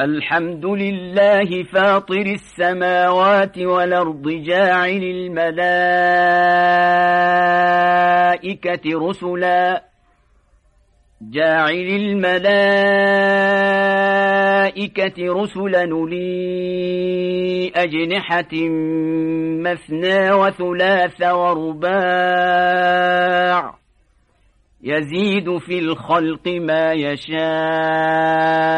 الحمد لله فاطر السماوات والأرض جاعل الملائكة رسلا. جاعل الملائكة رسلا لي أجنحة مثنى وثلاث ورباع. يزيد في الخلق ما يشاء.